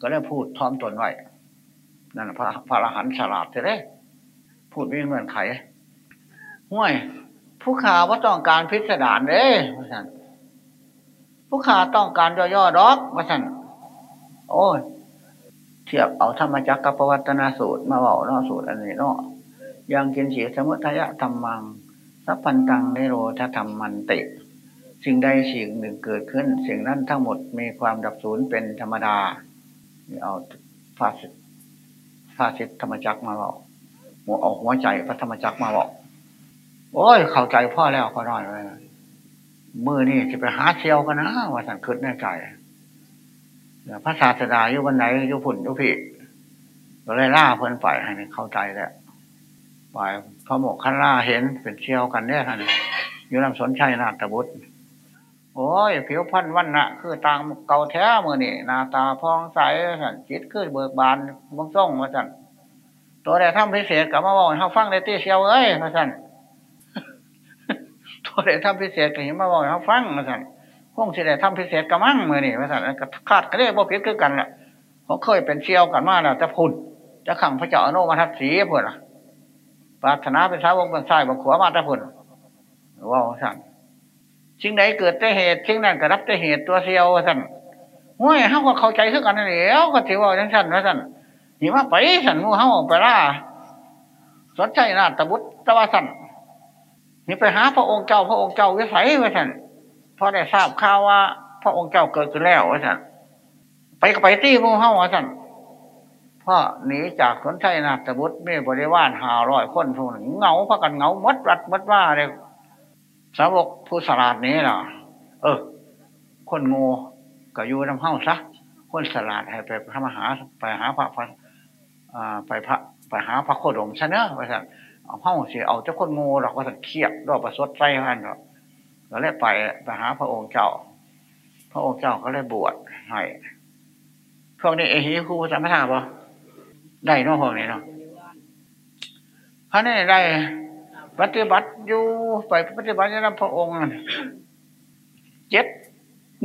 ก็เลยพูดทอมตนไว้ นั่นพระพระอรหันต์ฉลาดเท่พูดไม่เหมือนไขห้วย ผู้ขาว่าต้องการพิสดารเด้มาสันผู้ขาต้องการย่อๆดอกมาสันโอ้ยเทียบเอาธรรมจักรกับปวัตนาสูตรมาบอกนอสูตรอันนี้เนาะยังกินเสียสมุทัยธรรมังสัพพันตังในโรธธรรมมันติ สิ่งใดสิ่งหนึ่งเกิดขึ้น สิ่งนั้นทั้งหมดมีความดับสูญเป็นธรรมดาเอาภาสิตภาสิตธรรมจักมาบอกหัวออกหัวใจพระธรรมจักมาบอกโอ้ยเข้าใจพ่อแล้วก็น้อยเลยมือนี่จะไปหาเชียวกันนะว่าสันคืดแน่ใจพระศาสดาอยู่วันไหนอยู่ผุ่นอยู่ผิดก็เลยล่าเพื่อนไปให้เข้าใจแหล้วไปพระโมกขันล่าเห็นเป็นเชี่ยวกันเนี่ยท่านอยู่ลำสนชัยนาตบุตร โอ้ยผิวพันวันนะคือต่างเก่าแท้มือนี่หน้าตาพองใสสันจิตขึ้นเบิกบานบงส่งมาสันตัวใดทำพิเศษกับมาบอกเขาฟังในตีเชียวเอ้ยมาสันตัวใดทำพิเศษกับเห็นมาบอกเขาฟังมาสันพวกสิได้ทำพิเศษกับมั่งมือนี่มาสันก็คาดก็เรียกว่าพิษคือกันแหละเขาเคยเป็นเชียวกันมาแล้วจะพุ่นจะขังพระเจ้าอนุมาทัศสีเพื่อนปรารถนาเป็นสาวงบนซ้ายบนขวามาจะพุ่นว่าสั่น สิ่งใดเกิดแต่เหตุสิ่งนั้นก็รับแต่เหตุตัวเซียวสั่นห้วยเขาก็เข้าใจขึ้นกันนั่นแหล้วก็ถือว่าจังสั่นว่าสั่นนี่ว่าไปสั่นงูเขาไปล่าสนใจนาตบุตรตะวันสั่นนี่ไปหาพระองค์เจ้าพระองค์เจ้าวิสัยว่าสั่นพอได้ทราบข่าวว่า พระองค์เจ้าเกิดขึ้นแล้วว่าสั่นไปก็ไปตีมูเฮาว่าสั่นพ่อหนีจากสนใจนาตบุตรมีบริวารหาร้อยคนทุนเหงาพักกันเหงามัดรัดมัดว่าเลย สาวกผู้สลาดนี้ล่ะ เออ คนโง่ก็อยู่น้ำเฮาซะคนสลาดให้ไปพระมหาไปหาพระพระไปพระไปหาพระโคดมซะเนะว่าสั่นเอาเฮาสิเอาเจ้าคนโง่หรอกว่าสั่นเครียดรอบประสดใจพันเนาะก็เลยไปไปหาพระองค์เจ้า พระองค์เจ้าก็เลยบวชให้พวกนี้เอหิครูสามถาบ่ได้เนอะพวกนี้เนาะพระนี่ได้ ปฏิบัติอยู่ไปปฏิบัติในพระองค์เจ็ด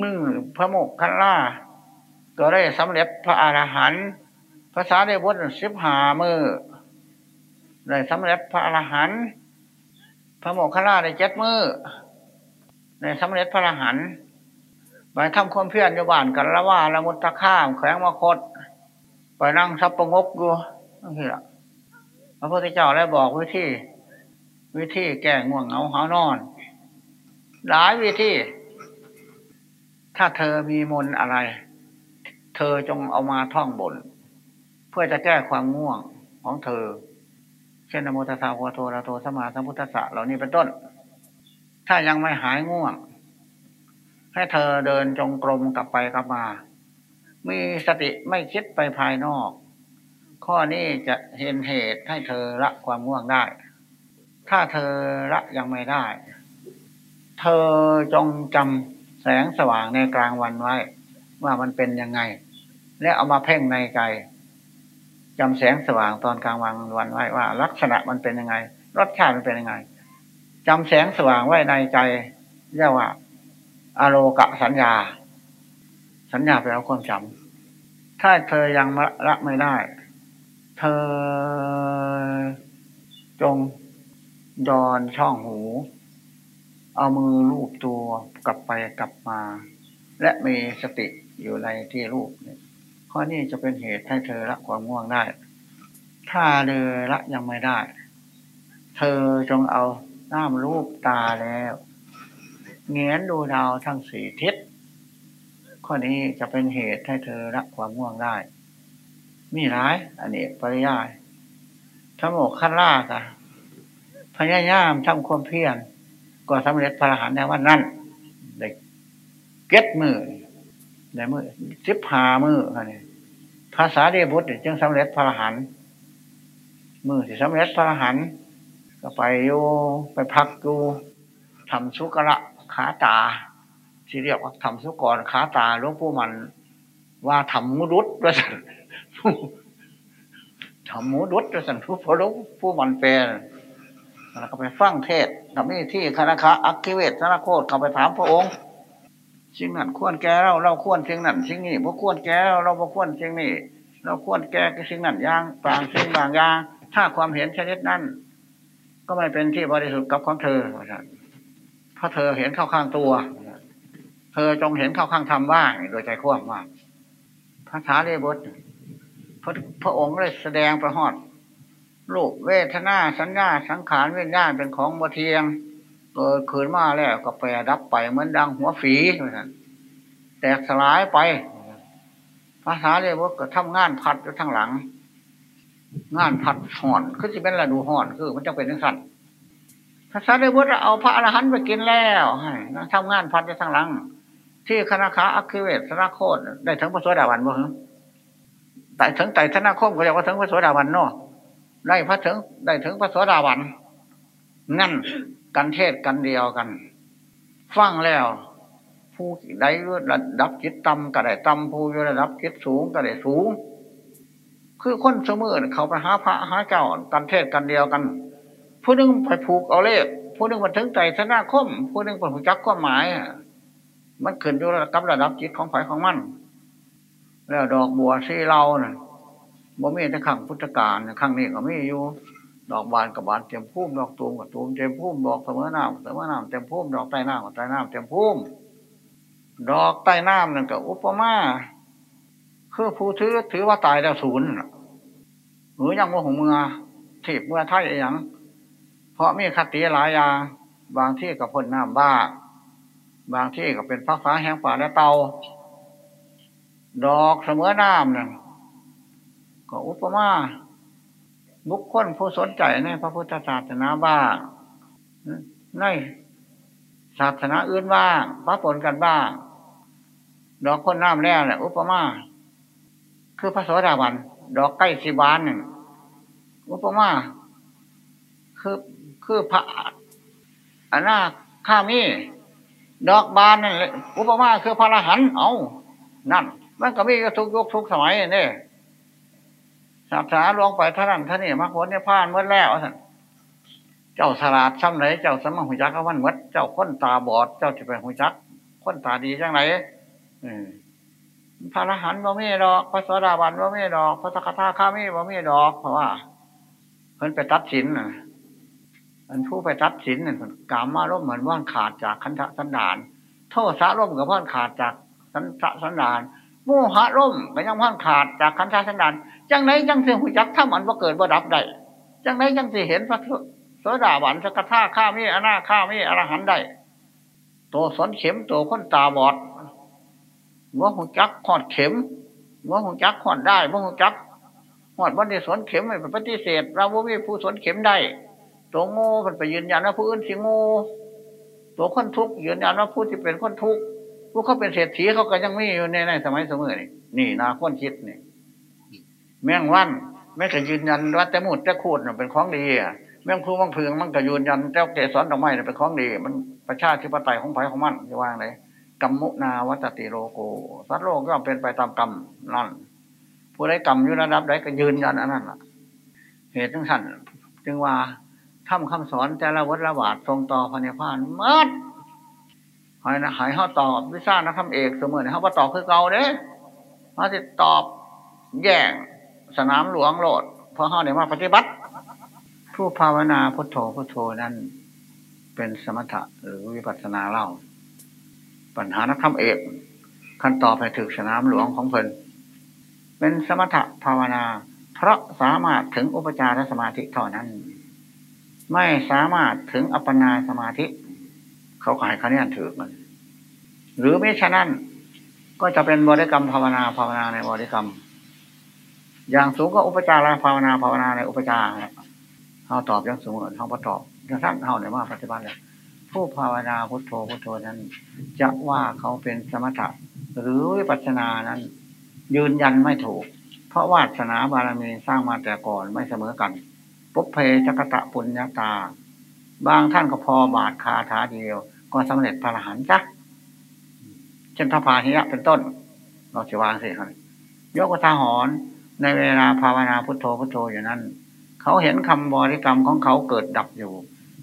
มือพระโมกขันล่าก็ได้สำเร็จพระอรหันต์ภาษาได้บทสิบหามือได้สำเร็จพระอรหันต์พระโมกขันล่าได้เจ็ดมือได้สำเร็จพระอรหันต์ไปทำความเพียรอยู่บ้านกันละว่าละมุตตะข้ามแขวงมคต ไปนั่งซับประงกอยู่นั่นคือพระพุทธเจ้าได้บอกวิธี วิธีแก้ง่วงเหงาหานอน หลายวิธี ถ้าเธอมีมนอะไร เธอจงเอามาท่องบน เพื่อจะแก้ความง่วงของเธอ เช่นนโมตัสสะโพโทระโทสมาสัมพุทธัสสะเหล่านี้เป็นต้น ถ้ายังไม่หายง่วง ให้เธอเดินจงกรมกลับไปกลับมา มีสติไม่คิดไปภายนอก ข้อนี้จะเห็นเหตุให้เธอละความง่วงได้ ถ้าเธอละยังไม่ได้ เธอจงจำแสงสว่างในกลางวันไว้ ว่ามันเป็นยังไง และเอามาเพ่งในใจจำแสงสว่างตอนกลางวันวันไว้ว่า ลักษณะมันเป็นยังไง รสชาติมันเป็นยังไงจำแสงสว่างไว้ในใจเรียกว่าอโลกะสัญญา สัญญาไปแล้วความจำถ้าเธอยังละไม่ได้ เธอจง ดอนช่องหู เอามือลูบตัวกลับไปกลับมา และมีสติอยู่ในที่ลูบเนี่ยข้อนี้จะเป็นเหตุให้เธอละความง่วงได้ ถ้าเธอละยังไม่ได้ เธอจงเอาน้ำรูปตาแล้วเงียนดูดาวทั้งสี่ทิศข้อนี้จะเป็นเหตุให้เธอละความง่วงได้ มีร้าย อันนี้ปริยายทั้งหมดขั้นล่ากะ พยายามทำความเพียรก็สำเร็จพระอรหันต์ในวันนั้นเด็กเก็ตมือในมือสิบหามือนี่ภาษาเดบุตรจึงสำเร็จพระอรหันต์มือที่สำเร็จพระอรหันต์ก็ไปอยู่ไปพักอยู่ทำสุกระขาตา ที่เรียกว่าทำสุกรขาตาหลวงปู่มัน ว่าทำมุดุษด้วยสันทำมุดุษด้วยสันผู้พระผู้มันแปล แล้วก็ไปฟังเทศทำนี่ที่คณะคะอักขิเวศนโคตเข้าไปถามพระองค์สิ่งนั้นควรแก่เราเราควรสิ่งนั้นสิ่งนี้บ่ควรแก่เราเราบ่ควรสิ่งนี้เราควรแก่สิ่งนั้นอย่างบางสิ่งบางอย่างถ้าความเห็นชนิดนั้น ก็ไม่เป็นที่บริสุทธิ์กับของเธอเพราะเธอเห็นเข้าข้างตัว เธอจงเห็นเข้าข้างธรรมบ้างโดยใจควบว่าพระสารีบุตรพระพระองค์เลยแสดงประหอด รูปเวทนาสัญญาสังขารเวทญาณเป็นของบ่เทียงเกิดขืนมาแล้วก็แปรดับไปเหมือนดังหัวฝีแตกสลายไปภาษาเรียกว่าก็ทำงานพัดอยู่ทางหลัง งานพัดห่อนคือจะเป็นระดูห่อนคือ มันจะเป็นทั้งสั้นภาษาเรียกว่าเอาพระอรหันต์ไปกินแล้วทำงานพัดอยู่ทางหลัง ที่คณะขาอักขิเวสนาโคตได้ถึงพระสวสดาวันบ่ฮะแต่ถึงไต่ธนาคมก็เรียกว่าถึงพระสวสดาวันเนาะ ได้พระถึงได้ถึงพระสวสดาวันนั่นกันเทศกันเดียวกัน ฟังแล้ว ผู้ใดระดับจิตต่ำก็ได้ต่ำผู้อยู่ระดับจิตสูงก็ได้สูง คือคนเสมอเขาไปหาพระหาเจ้ากันเทศกันเดียวกัน ผู้นึงไปผูกเอาเลขผู้นึงมาถึงใจชนะคม ผู้นึงไปผูกจักความหมาย มันขึ้นอยู่กับระดับจิตของฝ่ายของมัน แล้วดอกบัวที่เราน่ะ บ่มีแต่ขังพุทธกาลขังนี้ก็มีอยู่ ดอกบานกับบานเต็มพุ่มดอกตูมกับตูมเต็มพุ่มดอกเสมอน้ำเสมอน้ำเต็มพุ่มดอกใต้น้ำกับใต้น้ำเต็มพุ่มดอกใต้น้ำนั่นก็อุปมาคือผู้ถือถือว่าตายแล้วศูนย์หรือยังว่าหงเมือเทพเมื่อไทยอย่างเพราะมีคติหลายอย่างบางที่กับพ่นน้ำบ้า บางที่ก็เป็นพักฟ้าแห้งป่าและเตา ดอกเสมอน้ำนั่น ก็อุปมาบุคคลผู้สนใจในพระพุทธศาสนาบ้างในศาสนาอื่นบ้างพระปนกันบ้าง ดอกคนน้ำแล้วแหละอุปมาคือพระโสดาบัน ดอกใกล้สิบานหนึ่งอุปมาคือคือพระอนาคามีดอกบานนั่นอุปมาคือพระอรหันต์เอานั่น มันก็มีทุกยุคทุกสมัยนี่ ศาสาลวงไปท่านั้นท่านี่มรรคผลเนี่ยผ่านเมื่อแล้วท่านเจ้าสลาดซ้ำไหนเจ้าสมองหุจักวันมดเจ้าค้นตาบอด เจ้าจะเป็นหุจักค้นตาดีจังไหนพระอรหันต์บ่มีดอก พระสวสดาบันบ่มีดอก พระสกทาข้ามีบ่มีดอก เพราะว่าเพิ่นไปตัดสินน่ะอันผู้ไปตัดสินเนี่ยกามาร่มเหมือนว่านขาดจากคันธสันดาน โทษสะร่มกับว่านขาดจากสันธสันดาน มหะร่มก็ยังว่านขาดจากคันธาสันดานจังไหนจังเสียหุจักถ้ามันว่าเกิดว่าดับได้จังไหนจังเสิเห็นพระโสดาบันสกทาข้ามีอนาข้ามีอรหันได้ตัวสนเข็มตัวคนตาบอดว่าหุจักขอดเข็มว่าหุจักขอดได้ว่าหุจักหอดวันที่สนเข็มไม่ปฏิเสธเราว่ามีผู้สนเข็มได้ตัวโง่มันไปยืนยันว่าผู้อื่นสิโง่ตัวคนทุกข์ยืนยันว่าผู้ที่เป็นคนทุกข์ ผู้เขาเป็นเศรษฐีเขาก็ยังมีอยู่ในในสมัยสมัยนี่นี่นาคนคิดนี่แม่งวันแม่ก็ยืนยันว่าแต่หมุดแต่ขูดเป็นของดีอะแม่งครูบางเพืองมันก็ยืนยันเจ้าเกสรดอกไม้เป็นของดี มันประชาธิปไตยของไผ่ของมันจะว่างเลยกรรมุนาวัตติโลโกสัตว์โลกก็เป็นไปตามกรรมนั่นผู้ใดกรรมอยู่ระดับใดก็ยืนยันอันนั้นเหตุทั้งสั้นจึงว่าทำคำสอนแต่ละวัดละบาททรงต่อพันธุ์พานมัด หายนะหายห้าตอบวิชานักธรรมเอกเสมอเขาว่าตอบคือเก่าเด้เขาจะตอบแย่งสนามหลวงโหลดเพราะเขาเนี่ยมาปฏิบัติ ผู้ภาวนาพุทโธพุทโธนั้นเป็นสมถะหรือวิปัสสนาเล่า ปัญหานักธรรมเอกขั้นตอบไปถึงสนามหลวงของเพลินเป็นสมถะภาวนา เพราะสามารถถึงอุปจารสมาธิเท่านั้น ไม่สามารถถึงอัปปนาสมาธิ เขาขายคะแนนถือมัน หรือไม่ฉะนั้น ก็จะเป็นบริกรรมภาวนาภาวนาในบริกรรม อย่างสูงก็อุปจาระภาวนาภาวนาในอุปจาระเขาตอบยังสูงเขาประตอบยังสั้นเขาในว่าปฏิบัติเลยผู้ภาวนาพุทโธพุทโธนั้น จะว่าเขาเป็นสมถะหรือวิปัสสนานั้น ยืนยันไม่ถูก เพราะวาสนาบารมีสร้างมาแต่ก่อนไม่เสมอกันปุเพจักตะปุญญาตา บางท่านก็พอบาทคาถาเดียว ก็สำเร็จพระอรหันต์จ้ะเช่นพระพาหิยะเป็นต้น เราจะวางสิครับยกทาหอนในเวลาภาวนาพุทโธพุทโธอยู่นั้น เขาเห็นคำบริกรรมของเขาเกิดดับอยู่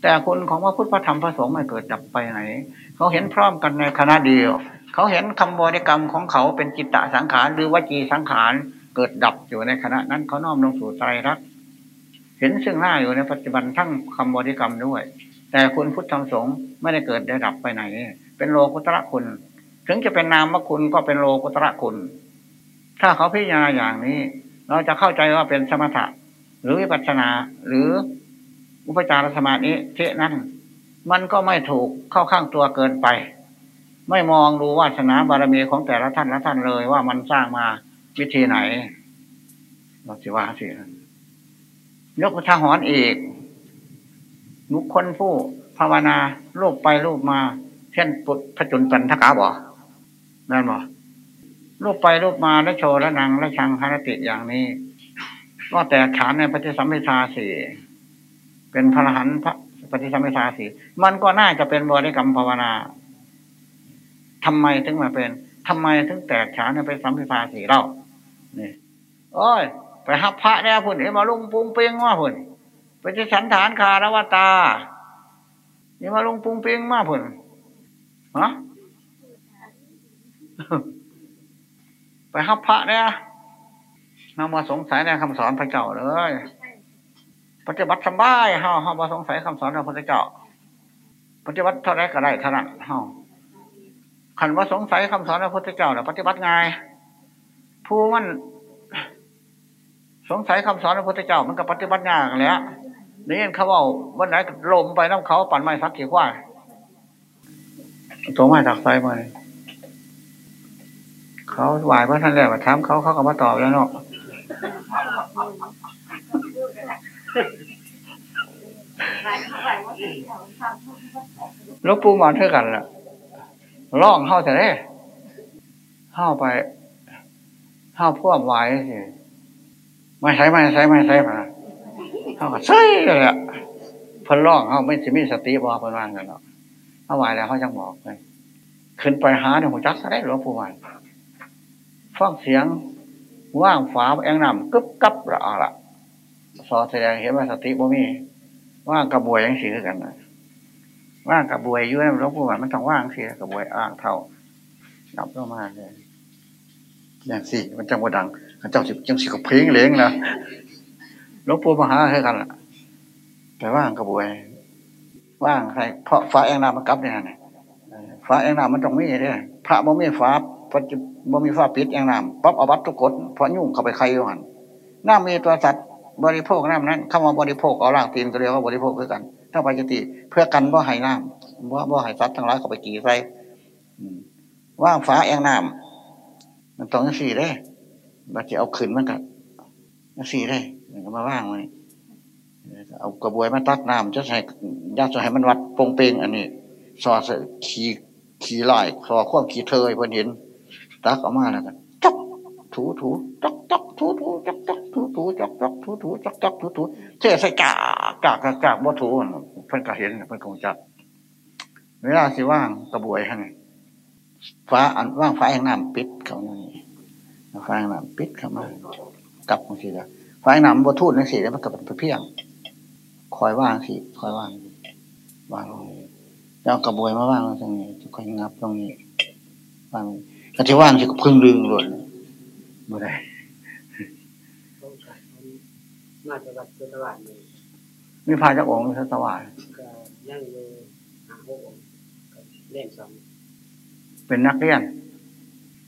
แต่คนของว่าพุทธพระธรรมพระสงฆ์ไม่เกิดดับไปไหน เขาเห็นพร้อมกันในคณะเดียว เขาเห็นคำบริกรรมของเขาเป็นจิตตสังขารหรือวจีสังขารเกิดดับอยู่ในขณะนั้นเขาน้อมลงสู่ใจรักเห็นซึ่งหน้าอยู่ในปัจจุบันทั้งคำบริกรรมด้วย แต่คุณพุทธธรรมสงฆ์ไม่ได้เกิดได้ดับไปไหน เป็นโลกุตระคุณ ถึงจะเป็นนามคุณก็เป็นโลกุตระคุณ ถ้าเขาพิจารณาอย่างนี้ เราจะเข้าใจว่าเป็นสมถะ หรือวิปัสสนาหรืออุปจารสมาธิเทนั้นมันก็ไม่ถูกเข้าข้างตัวเกินไป ไม่มองดูวาสนาบารมีของแต่ละท่านละท่านเลยว่ามันสร้างมาวิธีไหนเราจะว่าสิยกพระทหรอีก บุคคลผู้ภาวนาโลูกไปโลูกมาเช่นปุถพระจุนตันทกาบ่นั่นบ่ลูกไปโลูกมาและโชว์และนางและชังคารติอย่างนี้ก็แต่ฐานในปฏิสัมพิทาสี่เป็นพระหันพระปฏิสัมพิทาสี่มันก็น่าจะเป็นบริกรรมภาวนาทำไมถึงมาเป็นทำไมถึงแตกฉานในปฏิสัมพิทาสี่เล่านี่โอ้ยไปหับพระเนี่ยพุ่นเอมาลุงปุงเปียงว่าพุ่น ปที่สันฐานคารวตานี่มาลงปุงเปียงมาพุ่นฮะไปฮับพระเนี่ยนำมาสงสัยในคำสอนพระเจ้าเลยปฏิบัติสบายเฮาเฮามาสงสัยคำสอนของพระเจ้า ปฏิบัติเท่าไรก็ได้เท่านั้นเฮาขันว่าสงสัยคำสอนของพระเจ้าเนี่ยปฏิบัติง่ายผู้มันสงสัยคำสอนของพระเจ้ามันก็ปฏิบัติยากแล้ว นี่เขาว่าวันไหนลมไปน้ำเขาปั่นไม้สักกี่ว่าตัวไม้ถักไฟมาเขาไหวพระท่านแล้วถามเขาเขาก็มาตอบแล้วเนาะหลูกปูมอนเท่ากันล่ะล่องเข้าแต่เด้เข้าไปเข้าพ่วงไหวสิไม่ใช่ไม่ใช่ไม่ใช่มาน เขาก็ใช่เลยเพิ่นล่องเข้าไม่จะมีสติบอกเพิ่นว่างกันเนาะเข้าไหวแล้วเขาจังบอกเลยขึ้นไปหาเนี่ยหัวจักซะได้หลวงปู่มันฟังเสียงว่างฝาแองนำกึบกับละอะละสอแสดงเห็นว่าสติบ่มีว่างกระบวยยังสีกันนะว่างกระบวยอยู่ในหลวงปู่มันมันต้องว่างสีกระบวยอ่างเท่าดับเข้ามาเลยอย่างสี่มันจังหวดังเจ้าสิจังสิกับเพลงเลี้ยงนะ หลวงปู่มหาให้กันล่ะแต่ว่างกระบวย ว่างใครเพราะฟ้าแองน้ำมันกลับเนี่ยนะฟ้าแองน้ำมันต้องมีเนี่ยพระบ่มีฟ้าพระบ่มีฟ้าปิดแองน้ำปั๊บเอาบัตทุกกฎเพราะยุ่งเข้าไปใครอยู่หันน้ำมีตัวสัตว์บริโภคน้ำนั้นคำว่าบริโภคเอาล่างตีนก็เรียกว่าบริโภคคือกัน ถ้าไปจติเพื่อกันว่าหายน้ำว่าว่าหายสัตว์ทั้งหลายเข้าไปกี่ใส่ว่างฟ้าแองน้ำมันต้องสี่ได้บัดจะเอาขึ้นมันกับสี่ได้ ก็มาว่างไว้เอากระบวยมาตักน้ำจะใส่ยาจะให้มันวัดปงเปงอันนี้ซอสขี่ขี่ลายซอควบขี่เทยเพื่อนเห็น ตักออกมาแล้วกันจับถูถูจักจักถูถูจักจักถูถูจักจักถูถูจักจักถูถูเทใส่กากากากากบ่ถูเพิ่นก็เห็นเพิ่นคงจับเวลาสิว่างกระบวยฮะนี่ฟ้าอันว่างฟ้าแห่งน้ำปิดเขานี่ฟ้าแห่งน้ำปิดเข้ามา กลับบางทีละ ฟ้าแห่งน้ำบ่ทูดนั่นสิแล้วมันกับเป็นเพียงคอยว่างสิคอยว่างว่างลงแล้วกระบวยมาว่างตรงนี้คอยงับตรงนี้ว่างก็จะว่างสิก็พึ่งดึงหล่นบ่ได้มาจากวัดพุทธวาสนี่มีพระเจ้าองค์สัตวาก็ยังอยู่หาหกองค์ก็เล่นสองเป็นนักเรียน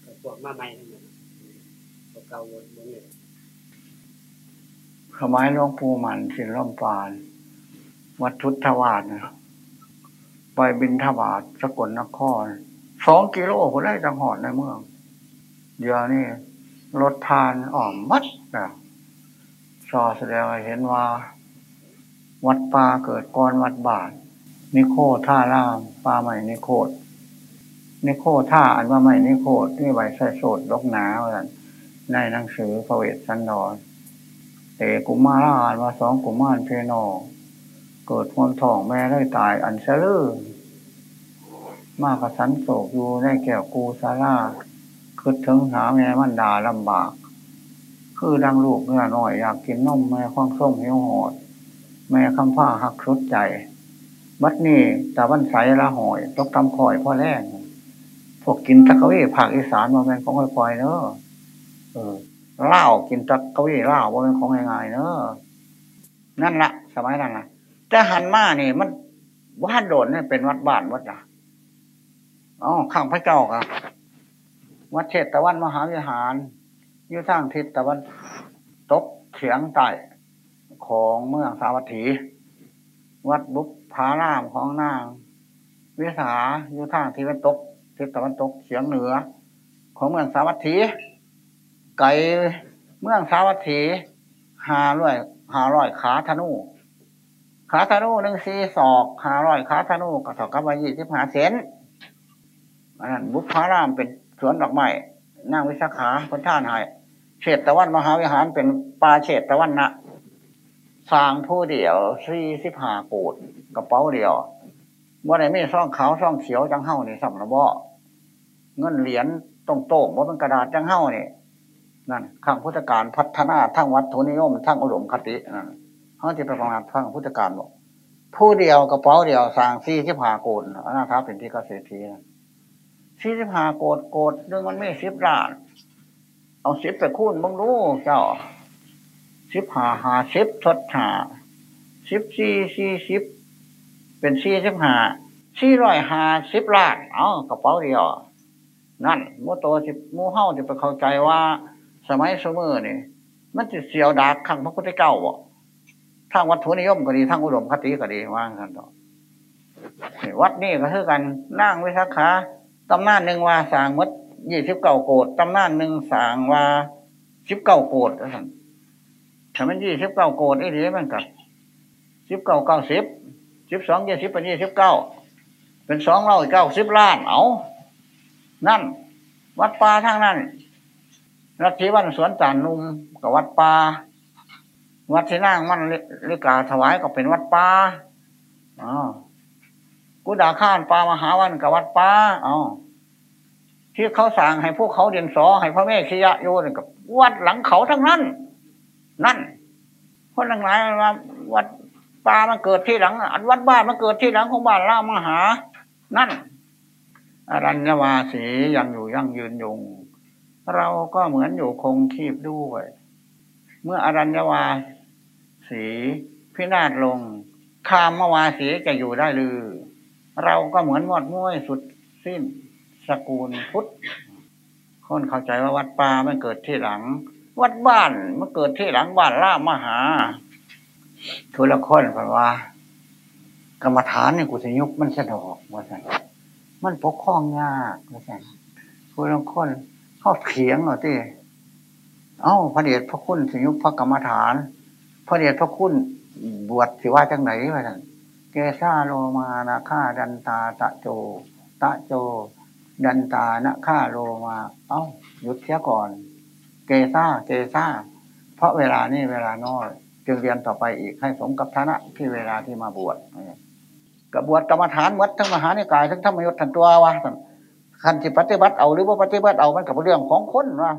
ก็พวกมาใหม่ทั้งนั้นพวกเก่าบนบนเนี่ย สมัยหลวงปู่มันสินล่อมปาน วัดทุตวาสนะไปบินทบาทสกลนครสองกิโลคนได้จังหอดในเมือง เดี๋ยวนี้รถทานอ่อมมัดนะซอแสดงเห็นว่า วัดป่าเกิดก่อนวัดบาทนิโคท่าล่ามป่าใหม่นิโคดนิโคท่าอันว่าใหม่นิโคดนี่ใบใส่โสดลกหนาว่าซั่นในหนังสือพระเวทสันดร เตกุมาราอ่านว่าสองกุมารเพนอเกิดมนทองแม่ได้ตายอันเชลือมากกสันโศกอยู่ในแก้วกูซาลาคือถึงหาแม่มันดาลำบาก คือดังลูกเนื้อหน่อยอยากกินนมแม่คว้างส้มหิวหอด แม่คำผ้าหักชุดใจ บัดนี้ตะวันใสละหอยตกตำคอยพ่อแรกพวกกินตะกเวภาคอีสานมาเป็นของคอยๆเนอะเออ เล่ากินตะกะวีเล่าว่าเป็นของง่ายๆเนอะนั่นละสมัยนั้นละแต่หันมานี่ มันวัดโดนเนี่ยเป็นวัดบ้านวัดละอ๋อข้างพระเจ้าครับวัดเชตตะวันมหาวิหารอยู่ทางทิศตะวันตกเฉียงใต้ของเมืองสาวัตถี วัดบุพพารามของนาง วิสาอยู่ทางทิศตะวันตกทิศตะวันตกเฉียงเหนือ ของเมืองสาวัตถี ไก่เมืองสาวัตถีหาร้อยหาร้อยขาธนูขาธนูหนึ่งสี่ศอกหาร้อยขาธนูก็เท่ากับว่ายี่สิบหาเซนอันนั้นบุพพารามเป็นสวนดอกไม้นางวิสาขาคนท่านหายเฉดตะวันมหาวิหารเป็นปลาเฉดตะวันนะสร้างผู้เดียวสี่สิบหากูดกระเป๋าเดียวว่าไหนไม่ซ่องขาวซ่องเขียวจังเฮ้านี่สำนักบ่เงินเหรียญตรงโต้งว่าเป็นกระดาษจังเฮ้านี่ นั่นข้างพุทธการพัฒนาทั้งวัดทุนิยมทั้งอุดมคตินั่นเขาจะไปประมาณทั้งพุทธการบอกผู้เดียวกระเป๋าเดียวสางสี่สิบหาโกดอนาถาเป็นที่เกษตรทีนะสี่สิบหาโกดโกดหนึ่องมันไม่สิบล้าน เอาสิบไปคูณมึงรู้เจ้าสิบหาหาสิบทดหาสิบสี่สี่สิบเป็นสี่สิบหาสี่ร้อยหาสิบล้าน เอากระเป๋าเดียว นั่นมูโตสิหมูเฮาจะไปเข้าใจว่า สมัยสมือนี่มันจะเสียวดาขังพระพุทธเจ้าบ่ทางวัตถุนิยมก็ดีทางอุดมคติก็ดีว่างกันต่อวัดนี่ก็คือกันนั่งวิสาขาตำนานหนึ่งว่าสางมดยี่สิบเก้าโกดตำนานหนึ่งสางว่าสิบเก้าโกดท่านถ้ามันยี่สิบเก้าโกดไอ้เดีมันกับสิบเก้าเก้าสิบสิบสองยี่สิบเป็นยี่สิบเก้าเป็นสองร้อยเก้าสิบล้านเอานั่น วัดป่าทางนั้น รัชชีวันสวนจานนุ่มกับวัดป่าวัดที่นั่งมันลิกาถวายก็เป็นวัดป่าอ๋อกุดาข้านปามหาวันกับวัดป่าอ๋อที่เขาสั่งให้พวกเขาเดียนสอให้พระแม่ชียะโยนกับ วัดหลังเขาทั้งนั้น นั่นคนทั้งหลายว่าวัดป่ามันเกิดที่หลังอันวัดบ้านมันเกิดที่หลังของบ้านล่ามหา นั่นอรัญญวาสียังอยู่ยั่งยืนยง เราก็เหมือนอยู่คงคีบด้วย เมื่ออรัญญวา สีพินาศลง คามวาสีจะอยู่ได้หรือ เราก็เหมือนหมดมุ้ยสุดสิ้น สกุลพุทธคนเข้าใจว่าวัดป่ามันเกิดที่หลัง วัดบ้านมันเกิดที่หลังบ้านล่ามหาทุละคนพราะว่ากรรมฐานเนี่ยกุศยุกมันสะดอกว่าสันมันปกครองยากว่าซั่นผู้ลางคน เขาเถียงเหรอที่เอ้าพระเดชพระคุณสิยุพระกรรมฐาน พระเดชพระคุณบวชสิว่าจังไหนวะท่านเกซาโลมานะฆ่าดันตาตะโจ ตะโจ ดันตานะฆ่าโลมา เอ้าหยุดเสียก่อน เกซาเกซาเพราะเวลานี้เวลาน้อยจึงเรียนต่อไปอีกให้สมกับฐานะที่เวลาที่มาบวชกับบวชกรรมฐานวัดทั้งมหานิกายทั้งธรรมยุทธ์ทั้งตัววะคัน ที่ปฏิบัติเอาหรือว่าปฏิบัติเอามันกับเรื่องของคนวะ